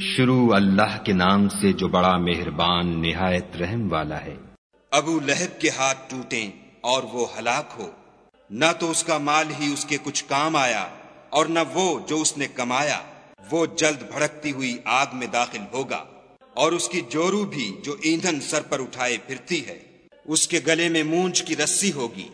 شروع اللہ کے نام سے جو بڑا مہربان نہایت رحم والا ہے۔ ابو لہب کے ہاتھ ٹوٹیں اور وہ ہلاک ہو۔ نہ تو اس کا مال ہی اس کے کچھ کام آیا اور نہ وہ جو اس نے کمایا، وہ جلد بھڑکتی ہوئی آگ میں داخل ہوگا۔ اور اس کی جورو بھی جو ایندھن سر پر اٹھائے پھرتی ہے، اس کے گلے میں مونج کی رسی ہوگی۔